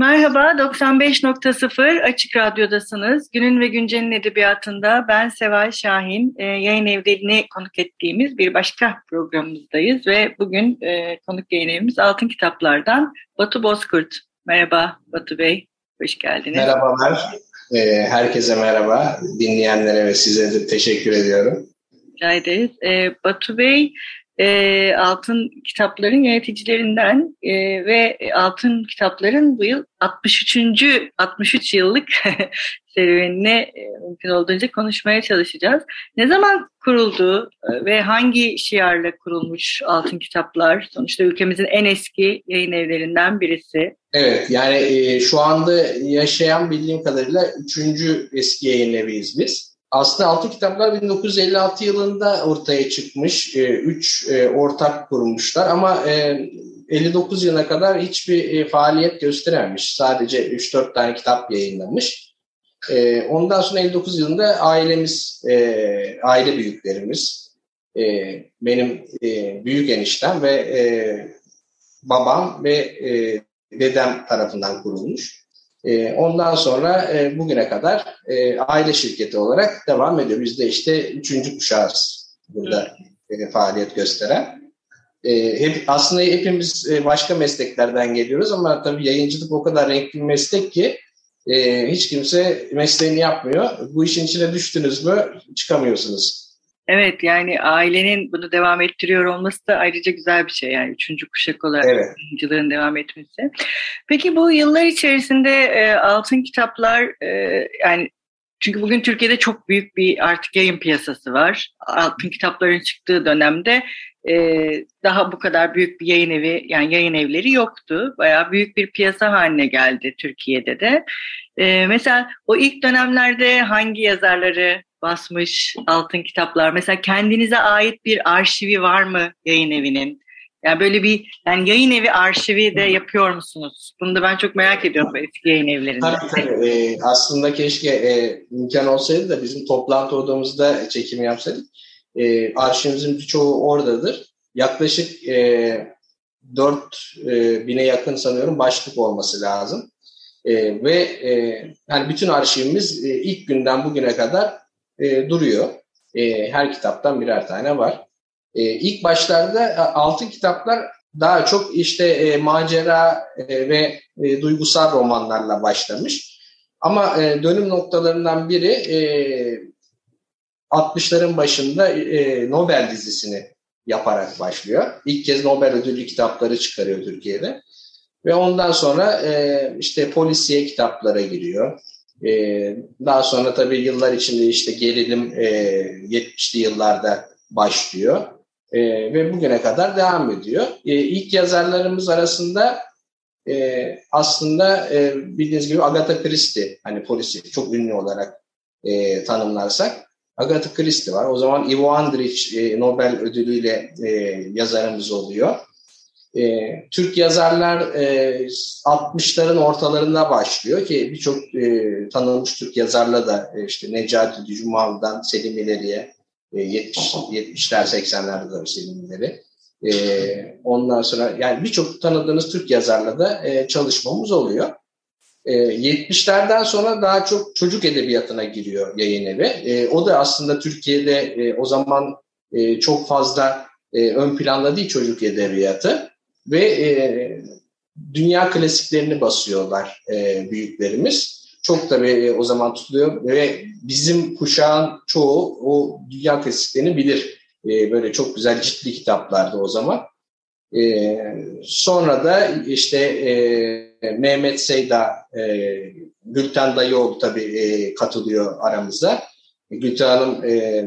Merhaba, 95.0 Açık Radyo'dasınız. Günün ve Güncel'in edebiyatında ben Seval Şahin, e, yayın evlerini konuk ettiğimiz bir başka programımızdayız ve bugün e, konuk yayın evimiz Altın Kitaplar'dan Batu Bozkurt. Merhaba Batu Bey, hoş geldiniz. Merhabalar, e, herkese merhaba. Dinleyenlere ve size de teşekkür ediyorum. Rica ederiz. E, Batu Bey, e, Altın Kitapların yöneticilerinden e, ve Altın Kitapların bu yıl 63. 63 yıllık serüvenine e, mümkün olduğunca konuşmaya çalışacağız. Ne zaman kuruldu e, ve hangi şiarla kurulmuş Altın Kitaplar? Sonuçta ülkemizin en eski yayın evlerinden birisi. Evet, yani e, şu anda yaşayan bildiğim kadarıyla üçüncü eski yayın eviyiz biz. Aslında Altın Kitaplar 1956 yılında ortaya çıkmış. E, üç e, ortak kurmuşlar ama e, 59 yılına kadar hiçbir e, faaliyet gösterememiş. Sadece 3-4 tane kitap yayınlamış. E, ondan sonra 59 yılında ailemiz, e, aile büyüklerimiz, e, benim e, büyük eniştem ve e, babam ve e, dedem tarafından kurulmuş. E, ondan sonra e, bugüne kadar e, aile şirketi olarak devam ediyor. Biz de işte üçüncü kuşağız burada e, faaliyet gösteren. E, hep, aslında hepimiz e, başka mesleklerden geliyoruz ama tabii yayıncılık o kadar renkli bir meslek ki e, hiç kimse mesleğini yapmıyor. Bu işin içine düştünüz mü çıkamıyorsunuz. Evet yani ailenin bunu devam ettiriyor olması da ayrıca güzel bir şey yani üçüncü kuşak olarak evet. yayıncılığın devam etmesi. Peki bu yıllar içerisinde e, altın kitaplar e, yani çünkü bugün Türkiye'de çok büyük bir artık yayın piyasası var. Altın kitapların çıktığı dönemde e, daha bu kadar büyük bir yayın evi yani yayın evleri yoktu. Bayağı büyük bir piyasa haline geldi Türkiye'de de. E, mesela o ilk dönemlerde hangi yazarları basmış altın kitaplar? Mesela kendinize ait bir arşivi var mı yayın evinin? Yani böyle bir yani yayın evi arşivi de yapıyor musunuz? Bunu da ben çok merak ediyorum eski yayın evlerinde. Tabii tabii. Ee, aslında keşke e, imkan olsaydı da bizim toplantı odamızda çekim yapsaydık. E, arşivimizin birçoğu oradadır. Yaklaşık e, 4 e, bine yakın sanıyorum başlık olması lazım. E, ve e, yani bütün arşivimiz e, ilk günden bugüne kadar e, duruyor. E, her kitaptan birer tane var. E, ilk başlarda e, altın kitaplar daha çok işte e, macera e, ve e, duygusal romanlarla başlamış. Ama e, dönüm noktalarından biri e, 60'ların başında e, Nobel dizisini yaparak başlıyor. İlk kez Nobel ödüllü kitapları çıkarıyor Türkiye'de. Ve ondan sonra e, işte polisiye kitaplara giriyor. E, daha sonra tabii yıllar içinde işte gerilim e, 70'li yıllarda başlıyor. E, ve bugüne kadar devam ediyor. E, ilk yazarlarımız arasında e, aslında e, bildiğiniz gibi Agatha Christie, hani polisi çok ünlü olarak e, tanımlarsak Agatha Christie var. O zaman Ivo Andrić e, Nobel ödülüyle e, yazarımız oluyor. E, Türk yazarlar e, 60'ların ortalarında başlıyor ki birçok e, tanınmış Türk yazarla da e, işte Necati Cumalı'dan Selim İleri'ye 70, 70'ler 80'lerde de Selim İleri. E, ondan sonra yani birçok tanıdığınız Türk yazarla da e, çalışmamız oluyor. E, 70'lerden sonra daha çok çocuk edebiyatına giriyor yayın evi. E, o da aslında Türkiye'de e, o zaman e, çok fazla e, ön planda değil çocuk edebiyatı ve e, dünya klasiklerini basıyorlar e, büyüklerimiz. Çok tabii e, o zaman tutuluyor ve bizim kuşağın çoğu o dünya klasiklerini bilir. E, böyle çok güzel ciddi kitaplardı o zaman. E, sonra da işte e, Mehmet Seyda, e, Gülten Dayıoğlu tabii e, katılıyor aramıza. Gülten Hanım e,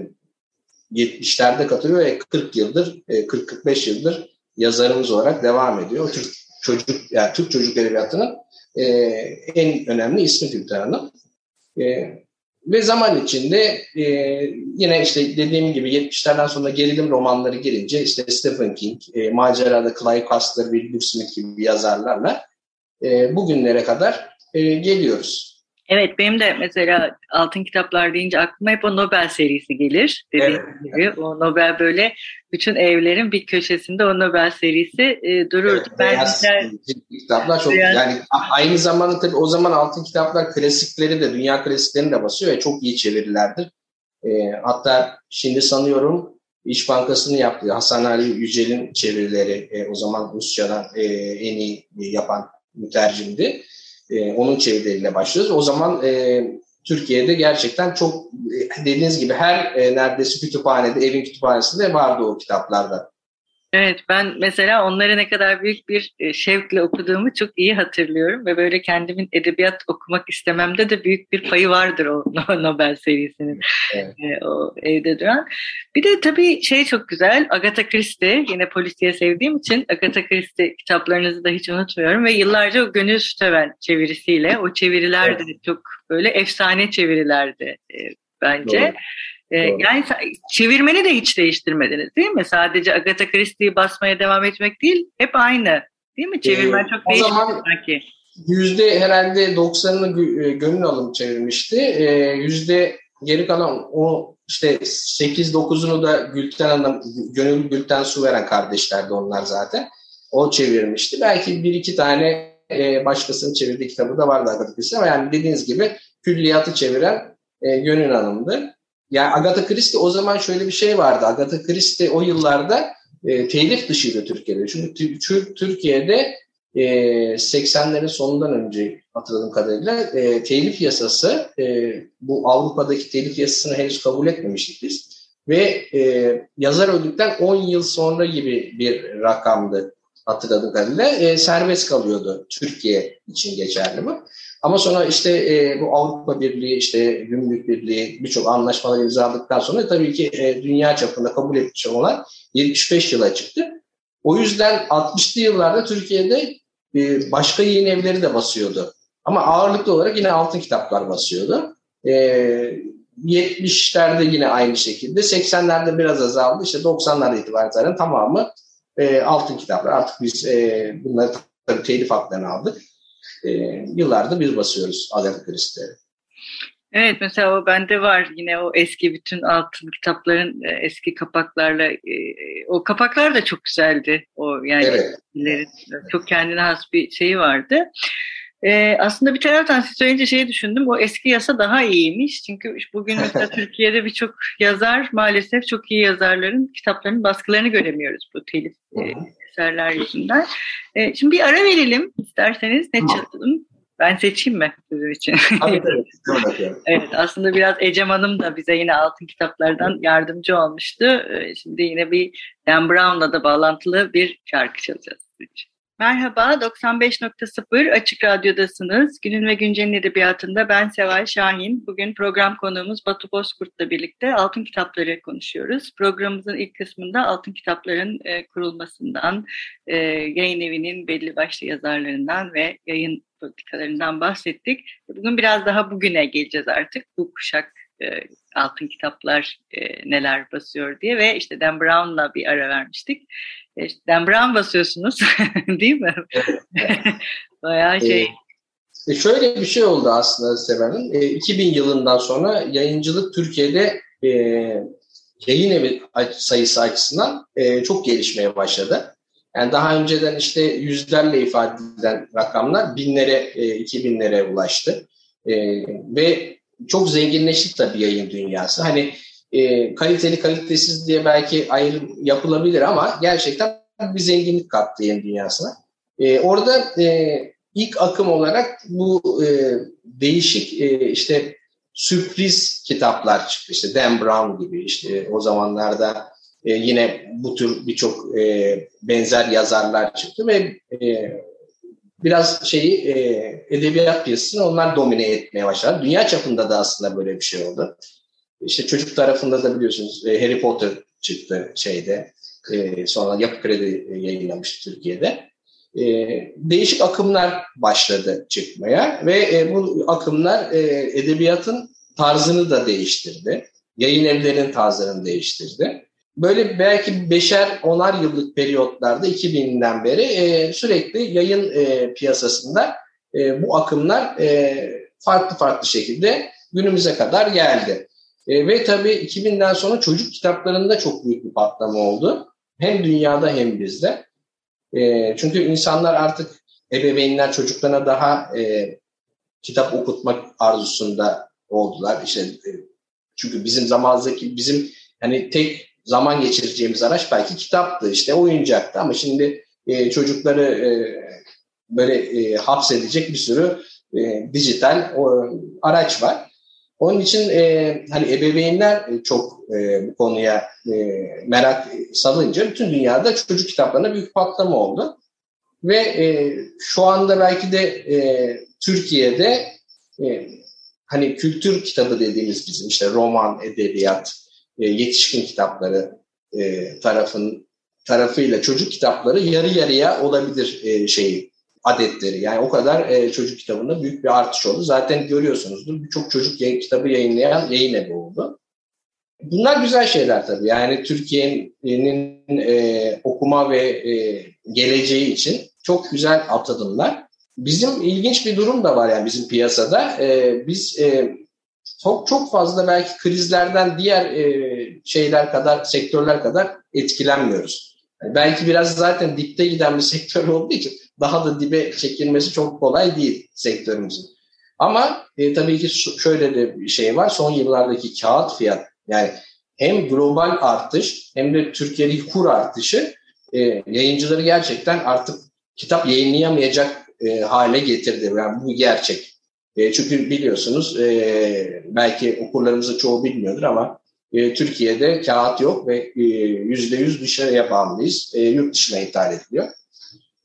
70'lerde katılıyor ve 40 yıldır, 40-45 yıldır yazarımız olarak devam ediyor. Türk çocuk, yani Türk çocuk edebiyatının en önemli ismi Gülten Hanım. Ve zaman içinde e, yine işte dediğim gibi 70'lerden sonra gerilim romanları gelince işte Stephen King, e, macerada Clive Cussler, Wilbur Smith gibi yazarlarla e, bugünlere kadar e, geliyoruz. Evet benim de mesela altın kitaplar deyince aklıma hep o Nobel serisi gelir. Dediğim evet. gibi o Nobel böyle bütün evlerin bir köşesinde o Nobel serisi e, dururdu. Evet, ben beyaz mesela, kitaplar çok beyaz. yani aynı zamanda tabii o zaman altın kitaplar klasikleri de dünya klasiklerini de basıyor ve çok iyi çevirilerdir. E, hatta şimdi sanıyorum İş Bankası'nın yaptığı Hasan Ali Yücel'in çevirileri e, o zaman Rusçadan e, en iyi yapan mütercimdi. E, onun çevirileriyle başlıyoruz. O zaman e, Türkiye'de gerçekten çok e, dediğiniz gibi her e, neredeyse kütüphanede, evin kütüphanesinde vardı o kitaplarda. Evet ben mesela onları ne kadar büyük bir e, şevkle okuduğumu çok iyi hatırlıyorum ve böyle kendimin edebiyat okumak istememde de büyük bir payı vardır o Nobel serisinin evet. E, o evde duran. Bir de tabii şey çok güzel Agatha Christie yine polisiye sevdiğim için Agatha Christie kitaplarınızı da hiç unutmuyorum ve yıllarca o Gönül Süteven çevirisiyle o çeviriler evet. de çok böyle efsane çevirilerdi e, bence. Doğru. Ee, yani çevirmeni de hiç değiştirmediniz değil mi? Sadece Agatha Christie'yi basmaya devam etmek değil, hep aynı. Değil mi? Çevirmen ee, çok değişmedi sanki. Yüzde herhalde 90'ını e, gönül alım çevirmişti. Ee, yüzde geri kalan o işte 8-9'unu da Gülten Hanım, Gönül Gülten Su veren kardeşlerdi onlar zaten. O çevirmişti. Belki bir iki tane e, başkasının çevirdiği kitabı da vardı Agatha Christie ama yani dediğiniz gibi külliyatı çeviren e, Gönül Hanım'dı. Yani Agatha Christie o zaman şöyle bir şey vardı. Agatha Christie o yıllarda e, telif dışıydı Türkiye'de. Çünkü Türkiye'de e, 80'lerin sonundan önce hatırladığım kadarıyla e, telif yasası e, bu Avrupa'daki telif yasasını henüz kabul etmemiştik biz. Ve e, yazar öldükten 10 yıl sonra gibi bir rakamdı hatırladığım kadarıyla. E, serbest kalıyordu Türkiye için geçerli bu. Ama sonra işte e, bu Avrupa Birliği, işte Gümrük Birliği birçok anlaşmalar imzaladıktan sonra tabii ki e, dünya çapında kabul etmiş olan 75 yıla çıktı. O yüzden 60'lı yıllarda Türkiye'de e, başka yayın evleri de basıyordu. Ama ağırlıklı olarak yine altın kitaplar basıyordu. E, 70'lerde yine aynı şekilde, 80'lerde biraz azaldı. İşte 90'larda itibaren tamamı e, altın kitaplar. Artık biz e, bunları tabii telif haklarını aldık e, yıllardır biz basıyoruz Agatha Christie'leri. Evet mesela o bende var yine o eski bütün altın kitapların e, eski kapaklarla e, o kapaklar da çok güzeldi o yani evet. çok kendine has bir şeyi vardı. Ee, aslında bir taraftan siz söyleyince şeyi düşündüm. O eski yasa daha iyiymiş. Çünkü bugün mesela Türkiye'de birçok yazar maalesef çok iyi yazarların kitaplarının baskılarını göremiyoruz bu telif e, eserler yüzünden. E, şimdi bir ara verelim isterseniz. Ne çalalım? Ben seçeyim mi sizin için? Tabii. evet aslında biraz Ecem Hanım da bize yine altın kitaplardan yardımcı olmuştu. E, şimdi yine bir Dan Brown'la da bağlantılı bir şarkı çalacağız sizin için. Merhaba, 95.0 Açık Radyo'dasınız. Günün ve Güncel'in edebiyatında ben Seval Şahin. Bugün program konuğumuz Batu Bozkurt'la birlikte Altın Kitapları konuşuyoruz. Programımızın ilk kısmında Altın Kitapların e, kurulmasından, e, yayın evinin belli başlı yazarlarından ve yayın politikalarından bahsettik. Bugün biraz daha bugüne geleceğiz artık. Bu kuşak e, altın kitaplar e, neler basıyor diye ve işte Dan Brown'la bir ara vermiştik. E, işte Dan Brown basıyorsunuz değil mi? Bayağı şey. E, şöyle bir şey oldu aslında Seven'in. E, 2000 yılından sonra yayıncılık Türkiye'de e, yayın evi sayısı açısından e, çok gelişmeye başladı. Yani daha önceden işte yüzlerle ifade edilen rakamlar binlere, e, iki binlere ulaştı. E, ve çok zenginleşti tabii yayın dünyası. Hani e, kaliteli kalitesiz diye belki ayrım yapılabilir ama gerçekten bir zenginlik kattı yayın dünyasına. E, orada e, ilk akım olarak bu e, değişik e, işte sürpriz kitaplar çıktı. İşte Dan Brown gibi işte o zamanlarda e, yine bu tür birçok e, benzer yazarlar çıktı ve e, biraz şeyi e, edebiyat piyasasını onlar domine etmeye başladı. Dünya çapında da aslında böyle bir şey oldu. İşte çocuk tarafında da biliyorsunuz e, Harry Potter çıktı şeyde. E, sonra Yapı Kredi yayınlamış Türkiye'de. E, değişik akımlar başladı çıkmaya ve e, bu akımlar e, edebiyatın tarzını da değiştirdi. Yayın evlerinin tarzını değiştirdi. Böyle belki beşer, onar yıllık periyotlarda 2000'den beri e, sürekli yayın e, piyasasında e, bu akımlar e, farklı farklı şekilde günümüze kadar geldi. E, ve tabii 2000'den sonra çocuk kitaplarında çok büyük bir patlama oldu. Hem dünyada hem bizde. E, çünkü insanlar artık ebeveynler çocuklarına daha e, kitap okutmak arzusunda oldular. İşte e, çünkü bizim zamanımızdaki bizim hani tek zaman geçireceğimiz araç belki kitaptı, işte oyuncaktı ama şimdi e, çocukları e, böyle e, hapsedecek bir sürü e, dijital o, araç var. Onun için e, hani ebeveynler çok e, bu konuya e, merak salınca bütün dünyada çocuk kitaplarına büyük patlama oldu. Ve e, şu anda belki de e, Türkiye'de e, hani kültür kitabı dediğimiz bizim işte roman, edebiyat, e, yetişkin kitapları e, tarafın tarafıyla çocuk kitapları yarı yarıya olabilir e, şeyi adetleri. Yani o kadar e, çocuk kitabında büyük bir artış oldu. Zaten görüyorsunuzdur birçok çocuk kitabı yayınlayan yayın evi oldu. Bunlar güzel şeyler tabii. Yani Türkiye'nin e, okuma ve e, geleceği için çok güzel at adımlar. Bizim ilginç bir durum da var yani bizim piyasada. E, biz e, çok çok fazla belki krizlerden diğer e, şeyler kadar, sektörler kadar etkilenmiyoruz. Yani belki biraz zaten dipte giden bir sektör olduğu için daha da dibe çekilmesi çok kolay değil sektörümüzün. Ama e, tabii ki şöyle de bir şey var. Son yıllardaki kağıt fiyat yani hem global artış hem de Türkiye'deki kur artışı e, yayıncıları gerçekten artık kitap yayınlayamayacak e, hale getirdi. Yani bu gerçek. E, çünkü biliyorsunuz e, belki okurlarımızın çoğu bilmiyordur ama e, Türkiye'de kağıt yok ve e, yüzde yüz dışarıya bağımlıyız. E, yurt dışına ithal ediliyor.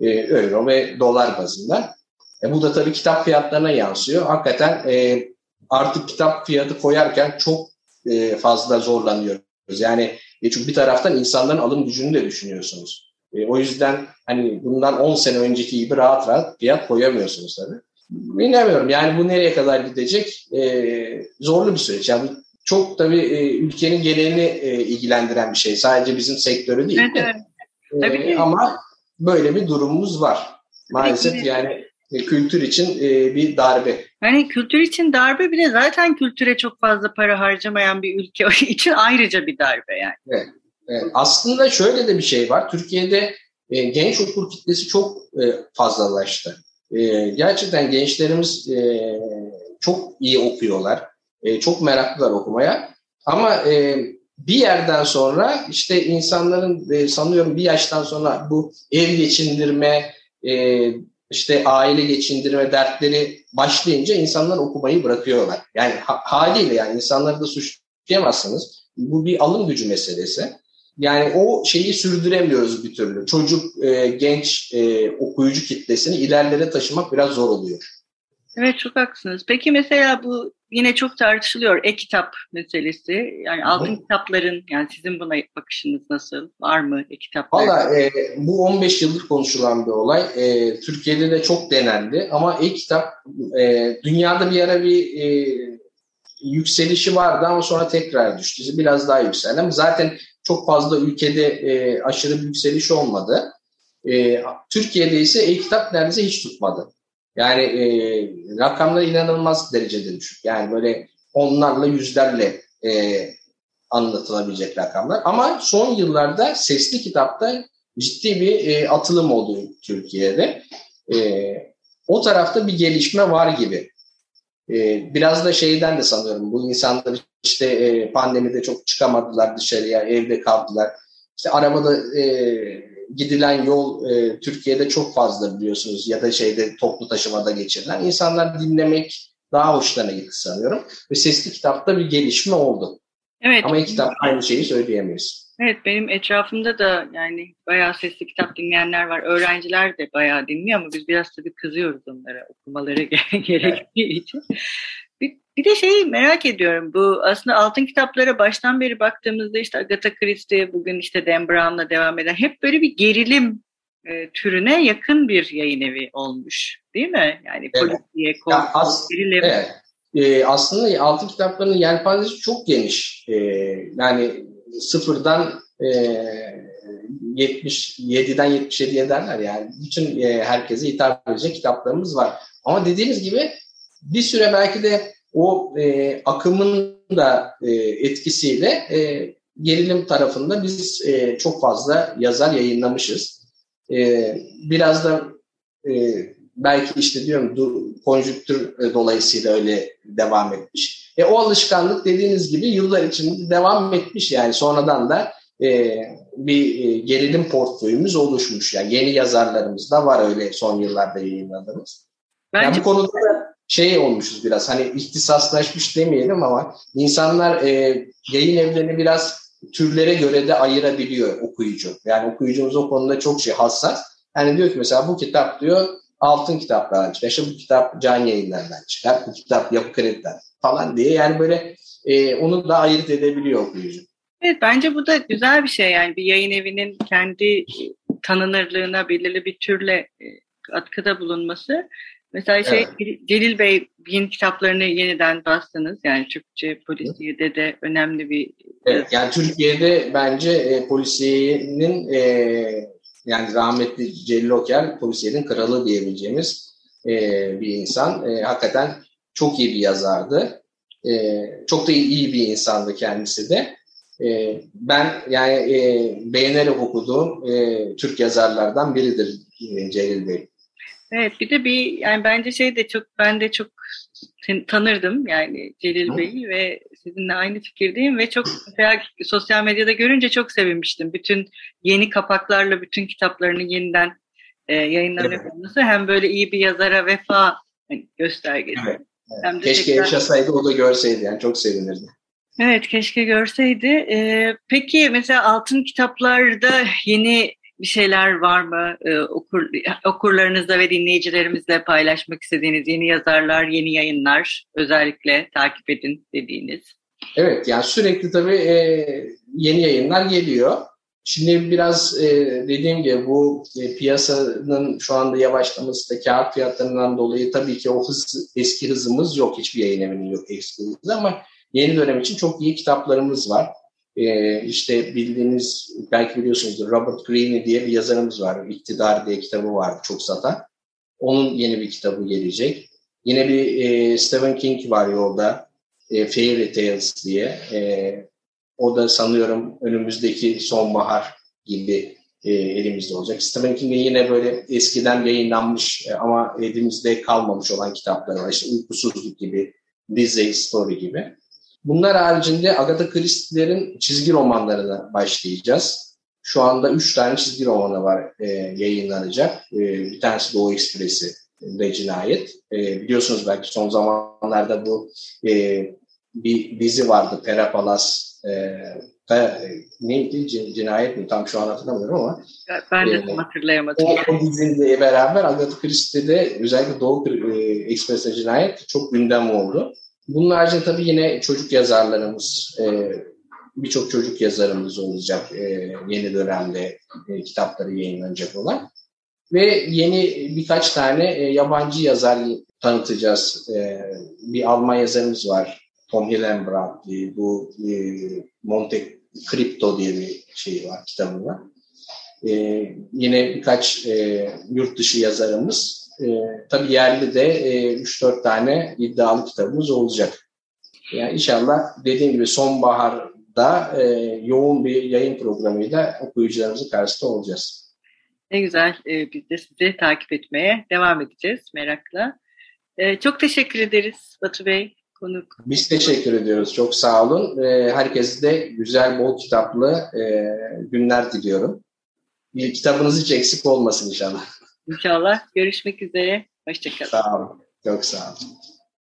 E, euro ve dolar bazında. E, bu da tabii kitap fiyatlarına yansıyor. Hakikaten e, artık kitap fiyatı koyarken çok e, fazla zorlanıyoruz. Yani e, çünkü bir taraftan insanların alım gücünü de düşünüyorsunuz. E, o yüzden hani bundan 10 sene önceki gibi rahat rahat fiyat koyamıyorsunuz tabii. Bilmiyorum yani bu nereye kadar gidecek e, zorlu bir süreç. Yani çok tabii e, ülkenin genelini e, ilgilendiren bir şey. Sadece bizim sektörü değil. Evet, evet. Tabii e, ama böyle bir durumumuz var. Maalesef Peki. yani e, kültür için e, bir darbe. Yani kültür için darbe bile zaten kültüre çok fazla para harcamayan bir ülke için ayrıca bir darbe yani. Evet. evet. Aslında şöyle de bir şey var. Türkiye'de e, genç okur kitlesi çok fazlalaştı. E, gerçekten gençlerimiz e, çok iyi okuyorlar. E, çok meraklılar okumaya. Ama e, bir yerden sonra işte insanların e, sanıyorum bir yaştan sonra bu ev geçindirme, e, işte aile geçindirme dertleri başlayınca insanlar okumayı bırakıyorlar. Yani ha, haliyle yani insanları da suçlayamazsınız. Bu bir alım gücü meselesi. Yani o şeyi sürdüremiyoruz bir türlü. Çocuk, e, genç e, okuyucu kitlesini ilerlere taşımak biraz zor oluyor. Evet çok haklısınız. Peki mesela bu yine çok tartışılıyor e-kitap meselesi. Yani Hı. altın kitapların yani sizin buna bakışınız nasıl? Var mı e-kitaplar? Valla e, bu 15 yıldır konuşulan bir olay. E, Türkiye'de de çok denendi ama e-kitap e, dünyada bir ara bir e, yükselişi vardı ama sonra tekrar düştü. Biraz daha yükseldi ama zaten çok fazla ülkede e, aşırı bir yükseliş olmadı. E, Türkiye'de ise e-kitap neredeyse hiç tutmadı. Yani e, rakamlar inanılmaz derecede düşük. Yani böyle onlarla yüzlerle e, anlatılabilecek rakamlar. Ama son yıllarda sesli kitapta ciddi bir e, atılım oldu Türkiye'de. E, o tarafta bir gelişme var gibi. E, biraz da şeyden de sanıyorum bu insanlar işte e, pandemide çok çıkamadılar dışarıya, evde kaldılar. İşte arabada e, gidilen yol e, Türkiye'de çok fazla biliyorsunuz ya da şeyde toplu taşımada geçirilen. insanlar dinlemek daha hoşlarına gitti sanıyorum. Ve sesli kitapta bir gelişme oldu. Evet. Ama kitap aynı şeyi söyleyemeyiz. Evet benim etrafımda da yani bayağı sesli kitap dinleyenler var. Öğrenciler de bayağı dinliyor ama biz biraz tabii kızıyoruz onlara okumaları gerektiği için. Bir, bir de şeyi merak ediyorum. Bu aslında altın kitaplara baştan beri baktığımızda işte Agatha Christie, bugün işte Dan Brown'la devam eden hep böyle bir gerilim e, türüne yakın bir yayın evi olmuş. Değil mi? Yani evet. polisiye, korku, gerilim. Evet. E, aslında altın kitaplarının yelpazesi çok geniş. E, yani sıfırdan e, 77'den 77'ye derler yani. Bütün e, herkese hitap edecek kitaplarımız var. Ama dediğiniz gibi bir süre belki de o e, akımın da e, etkisiyle e, gerilim tarafında biz e, çok fazla yazar yayınlamışız. E, biraz da e, belki işte diyorum konjüktür dolayısıyla öyle devam etmiş. E, o alışkanlık dediğiniz gibi yıllar içinde devam etmiş yani sonradan da e, bir e, gerilim portföyümüz oluşmuş. Yani yeni yazarlarımız da var öyle son yıllarda yayınladığımız. Bence... Yani bu konuda da şey olmuşuz biraz hani ihtisaslaşmış demeyelim ama insanlar e, yayın evlerini biraz türlere göre de ayırabiliyor okuyucu. Yani okuyucumuz o konuda çok şey hassas. Yani diyor ki mesela bu kitap diyor altın kitaplardan çıkar. İşte bu kitap can yayınlarından çıkar. Bu kitap yapı krediden falan diye yani böyle e, onu da ayırt edebiliyor okuyucu. Evet bence bu da güzel bir şey yani bir yayın evinin kendi tanınırlığına belirli bir türle e, atkıda bulunması. Mesela şey evet. Celil Bey Bey'in kitaplarını yeniden bastınız. Yani Türkçe polisiyede de önemli bir... Evet yani Türkiye'de bence e, polisiyenin e, yani rahmetli Celil Oker polisiyenin kralı diyebileceğimiz e, bir insan. E, hakikaten çok iyi bir yazardı. E, çok da iyi bir insandı kendisi de. E, ben yani e, beğenerek okuduğum e, Türk yazarlardan biridir e, Celil Bey. Evet bir de bir yani bence şey de çok ben de çok tanırdım yani Celil Bey'i ve sizinle aynı fikirdeyim ve çok mesela sosyal medyada görünce çok sevinmiştim. Bütün yeni kapaklarla bütün kitaplarını yeniden e, yayınlanıyor evet. hem böyle iyi bir yazara vefa göstergesi. Evet. Hem de Keşke tekrar... yaşasaydı o da görseydi yani çok sevinirdi. Evet keşke görseydi. Ee, peki mesela altın kitaplarda yeni bir şeyler var mı ee, okur, okurlarınızla ve dinleyicilerimizle paylaşmak istediğiniz yeni yazarlar, yeni yayınlar özellikle takip edin dediğiniz? Evet yani sürekli tabii e, yeni yayınlar geliyor. Şimdi biraz e, dediğim gibi bu e, piyasanın şu anda yavaşlaması da kağıt fiyatlarından dolayı tabii ki o hız, eski hızımız yok. Hiçbir yayın evinin yok eski hızı ama yeni dönem için çok iyi kitaplarımız var. Ee, işte bildiğiniz, belki biliyorsunuzdur Robert Greene diye bir yazarımız var. İktidar diye kitabı vardı çok satan. Onun yeni bir kitabı gelecek. Yine bir e, Stephen King var yolda. E, Fairy Tales diye. E, o da sanıyorum önümüzdeki sonbahar gibi e, elimizde olacak. Stephen King'in yine böyle eskiden yayınlanmış e, ama elimizde kalmamış olan kitapları var. İşte Uykusuzluk gibi, Disney Story gibi. Bunlar haricinde Agatha Christie'lerin çizgi romanlarına başlayacağız. Şu anda üç tane çizgi romanı var e, yayınlanacak. E, bir tanesi Doğu Ekspresi ve Cinayet. E, biliyorsunuz belki son zamanlarda bu e, bir dizi vardı Pera Palas. E, neydi? Cinayet mi? Tam şu an hatırlamıyorum ama. Ben de e, hatırlayamadım. O, o diziyle beraber Agatha Christie'de özellikle Doğu e, Ekspresi Cinayet çok gündem oldu. Bunun haricinde tabii yine çocuk yazarlarımız, e, birçok çocuk yazarımız olacak e, yeni dönemde e, kitapları yayınlanacak olan. Ve yeni birkaç tane e, yabancı yazar tanıtacağız. E, bir Alman yazarımız var. Tom Hillenbrand. Bu e, Monte Crypto diye bir şey var, kitabı var. E, yine birkaç e, yurt dışı yazarımız e, tabii yerli de e, 3-4 tane iddialı kitabımız olacak. Yani inşallah dediğim gibi sonbaharda e, yoğun bir yayın programıyla okuyucularımızın karşısında olacağız. Ne güzel. E, biz de sizi takip etmeye devam edeceğiz merakla. E, çok teşekkür ederiz Batu Bey. Konuk. Biz teşekkür ediyoruz. Çok sağ olun. E, herkese de güzel, bol kitaplı e, günler diliyorum. Bir kitabınız hiç eksik olmasın inşallah. İnşallah. Görüşmek üzere. Hoşçakalın. Sağ olun. Çok sağ olun.